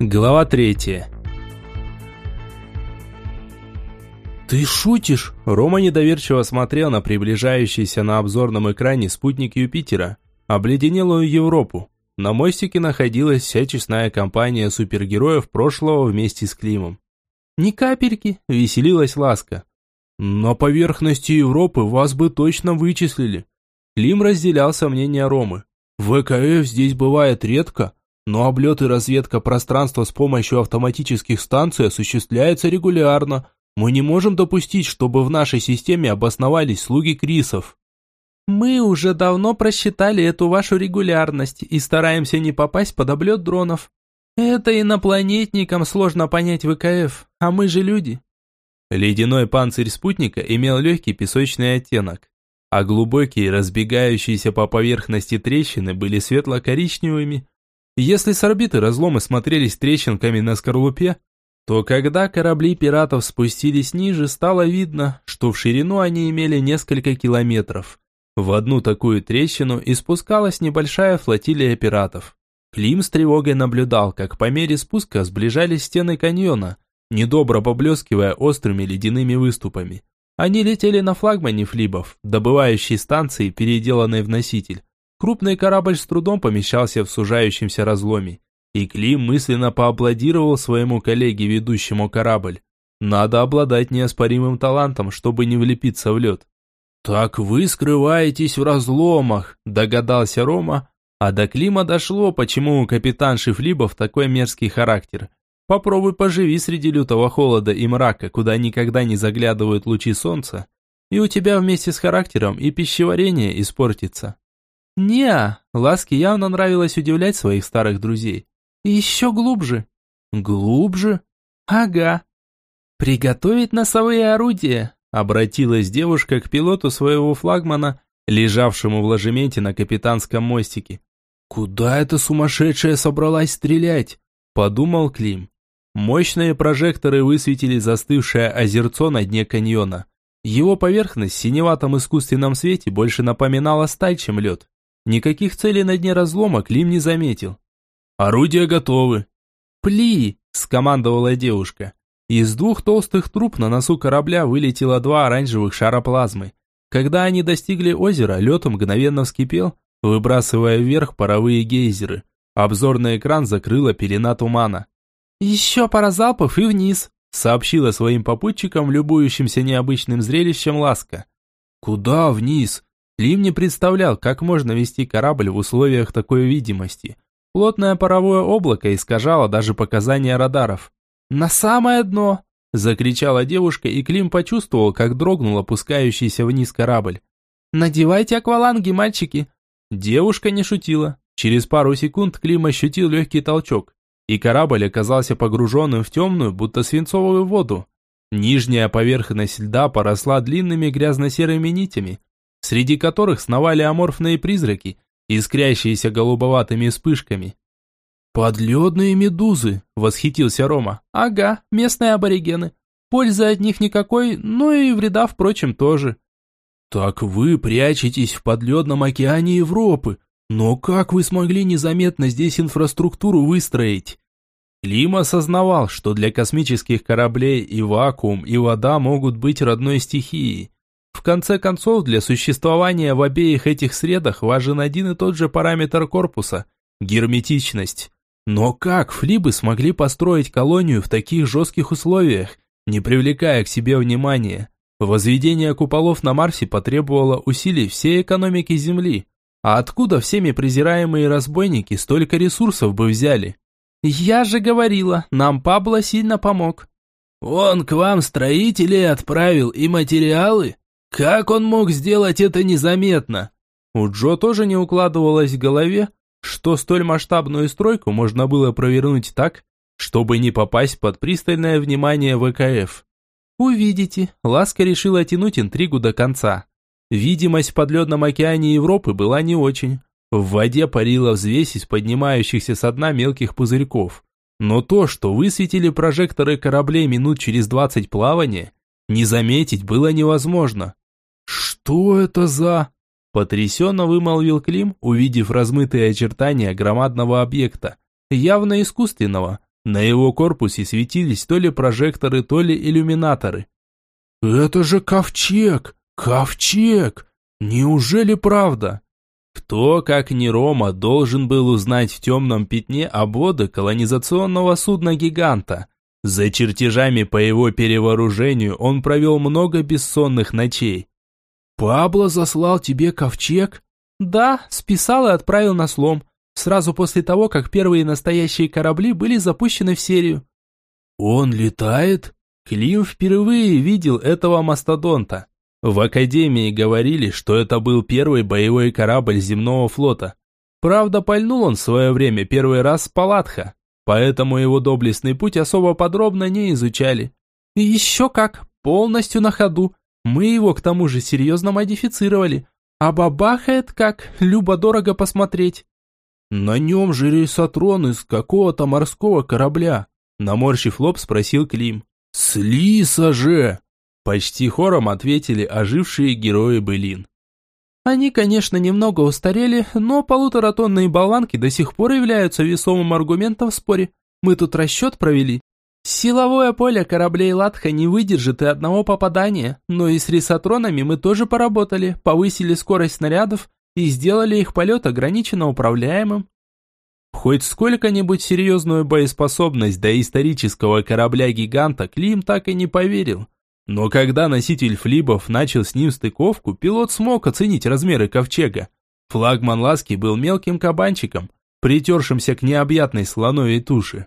Глава третья. «Ты шутишь?» Рома недоверчиво смотрел на приближающийся на обзорном экране спутник Юпитера, обледенелую Европу. На мостике находилась вся честная компания супергероев прошлого вместе с Климом. «Ни капельки!» – веселилась Ласка. «На поверхности Европы вас бы точно вычислили!» Клим разделял сомнения Ромы. «ВКФ здесь бывает редко, но облет и разведка пространства с помощью автоматических станций осуществляется регулярно. Мы не можем допустить, чтобы в нашей системе обосновались слуги Крисов». Мы уже давно просчитали эту вашу регулярность и стараемся не попасть под облет дронов. Это инопланетникам сложно понять ВКФ, а мы же люди. Ледяной панцирь спутника имел легкий песочный оттенок, а глубокие, разбегающиеся по поверхности трещины были светло-коричневыми. Если с орбиты разломы смотрелись трещинками на скорлупе, то когда корабли пиратов спустились ниже, стало видно, что в ширину они имели несколько километров. В одну такую трещину и спускалась небольшая флотилия пиратов. Клим с тревогой наблюдал, как по мере спуска сближались стены каньона, недобро поблескивая острыми ледяными выступами. Они летели на флагмане флибов, добывающей станции, переделанной в носитель. Крупный корабль с трудом помещался в сужающемся разломе. И Клим мысленно поаплодировал своему коллеге, ведущему корабль. Надо обладать неоспоримым талантом, чтобы не влепиться в лед. «Так вы скрываетесь в разломах», – догадался Рома, а до Клима дошло, почему у капитанши Флибов такой мерзкий характер. Попробуй поживи среди лютого холода и мрака, куда никогда не заглядывают лучи солнца, и у тебя вместе с характером и пищеварение испортится. Не Ласке явно нравилось удивлять своих старых друзей. «Еще глубже». «Глубже?» «Ага. Приготовить носовые орудия», Обратилась девушка к пилоту своего флагмана, лежавшему в ложементе на капитанском мостике. «Куда эта сумасшедшая собралась стрелять?» – подумал Клим. Мощные прожекторы высветили застывшее озерцо на дне каньона. Его поверхность в синеватом искусственном свете больше напоминала сталь, чем лед. Никаких целей на дне разлома Клим не заметил. «Орудия готовы!» «Пли!» – скомандовала девушка. Из двух толстых труб на носу корабля вылетело два оранжевых шара плазмы. Когда они достигли озера, лед мгновенно вскипел, выбрасывая вверх паровые гейзеры. Обзорный экран закрыла пелена тумана. «Еще пара залпов и вниз», сообщила своим попутчикам, любующимся необычным зрелищем Ласка. «Куда вниз?» Лим не представлял, как можно вести корабль в условиях такой видимости. Плотное паровое облако искажало даже показания радаров. «На самое дно!» – закричала девушка, и Клим почувствовал, как дрогнул опускающийся вниз корабль. «Надевайте акваланги, мальчики!» Девушка не шутила. Через пару секунд Клим ощутил легкий толчок, и корабль оказался погруженным в темную, будто свинцовую воду. Нижняя поверхность льда поросла длинными грязно-серыми нитями, среди которых сновали аморфные призраки, искрящиеся голубоватыми вспышками. «Подледные медузы!» – восхитился Рома. «Ага, местные аборигены. Пользы от них никакой, но и вреда, впрочем, тоже». «Так вы прячетесь в подледном океане Европы. Но как вы смогли незаметно здесь инфраструктуру выстроить?» Клим осознавал, что для космических кораблей и вакуум, и вода могут быть родной стихией. В конце концов, для существования в обеих этих средах важен один и тот же параметр корпуса – герметичность. Но как флибы смогли построить колонию в таких жестких условиях, не привлекая к себе внимания? Возведение куполов на Марсе потребовало усилий всей экономики Земли. А откуда всеми презираемые разбойники столько ресурсов бы взяли? «Я же говорила, нам Пабло сильно помог». «Он к вам строителей отправил и материалы? Как он мог сделать это незаметно?» У Джо тоже не укладывалось в голове, что столь масштабную стройку можно было провернуть так, чтобы не попасть под пристальное внимание ВКФ. Увидите, Ласка решила тянуть интригу до конца. Видимость в подледном океане Европы была не очень. В воде парила взвесь из поднимающихся со дна мелких пузырьков. Но то, что высветили прожекторы кораблей минут через двадцать плавания, не заметить было невозможно. «Что это за...» Потрясенно вымолвил Клим, увидев размытые очертания громадного объекта, явно искусственного, На его корпусе светились то ли прожекторы, то ли иллюминаторы. «Это же ковчег! Ковчег! Неужели правда?» Кто, как не Рома, должен был узнать в темном пятне обводы колонизационного судна-гиганта? За чертежами по его перевооружению он провел много бессонных ночей. «Пабло заслал тебе ковчег?» «Да, списал и отправил на слом, сразу после того, как первые настоящие корабли были запущены в серию». «Он летает?» Клим впервые видел этого мастодонта. В Академии говорили, что это был первый боевой корабль земного флота. Правда, пальнул он в свое время первый раз с Палатха, поэтому его доблестный путь особо подробно не изучали. И еще как, полностью на ходу. Мы его к тому же серьезно модифицировали. А бабахает как, любо-дорого посмотреть. На нем же рейсотрон из какого-то морского корабля. Наморщив лоб, спросил Клим. «С Лиса же!» Почти хором ответили ожившие герои былин. Они, конечно, немного устарели, но полуторатонные болванки до сих пор являются весомым аргументом в споре. Мы тут расчет провели. Силовое поле кораблей Латха не выдержит и одного попадания, но и с ресатронами мы тоже поработали, повысили скорость снарядов и сделали их полет ограниченно управляемым. Хоть сколько-нибудь серьезную боеспособность доисторического корабля-гиганта Клим так и не поверил. Но когда носитель флибов начал с ним стыковку, пилот смог оценить размеры ковчега. Флагман Ласки был мелким кабанчиком, притершимся к необъятной слоновой туше.